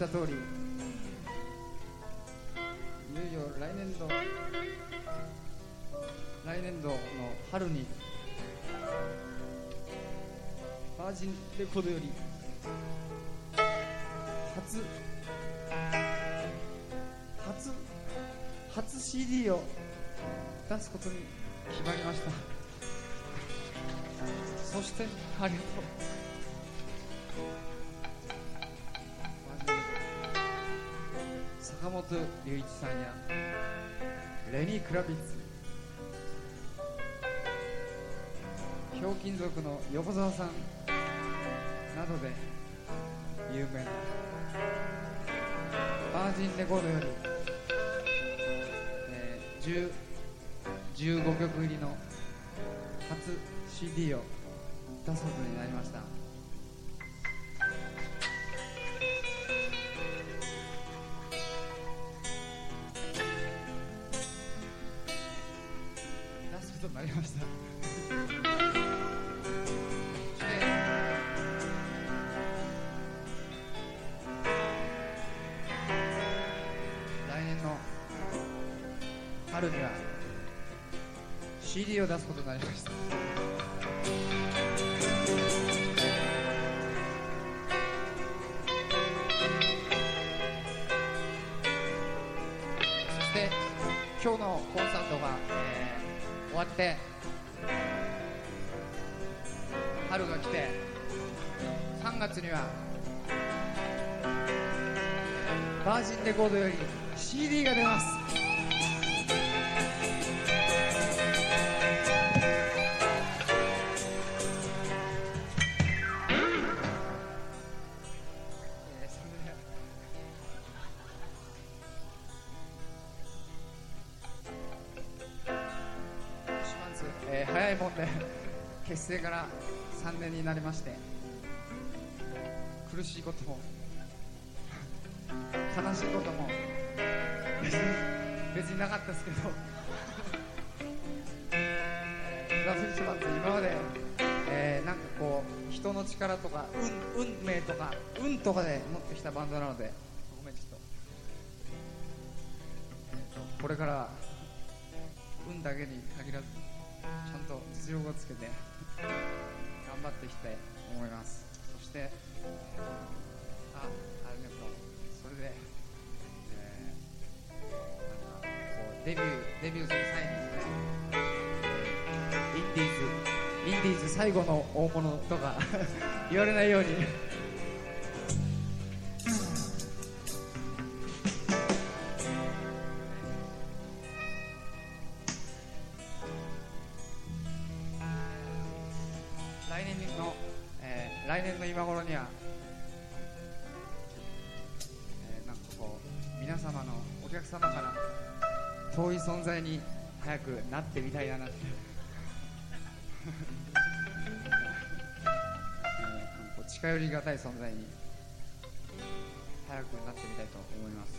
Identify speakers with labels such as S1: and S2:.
S1: した通り。いよいよ来年度来年度の春にバージンレコードより初初初 CD を出すことに決まりました。そしてありがとう。龍一さんやレニー・クラビッツ。ひょうきん族の横澤さんなどで有名なバージンレコードより、えー、15曲入りの初 CD を出すことになりました。ことになりました。来年の春には CD を出すことになりました。わって春が来て3月にはバージンレコードより CD が出ます。ー早いもんで結成から3年になりまして苦しいことも悲しいことも別に別になかったですけどラフシマンズ今まで、えーなんかこう人の力とか運運命とか運とかで持ってきたバンドなのでごめんちょっと,、えーとこれから運だけに限らず。と実力をつけて頑張っていきたいと思います。そしてあありがとう。それで、えーなんかこうデビューデビューする際にですねインディーズインディーズ最後の大物とか 言われないように来年の、えー来年の今頃には、えーなんかこう皆様のお客様から遠い存在に早くなってみたいななんて、えー近寄りがたい存在に早くなってみたいと思います。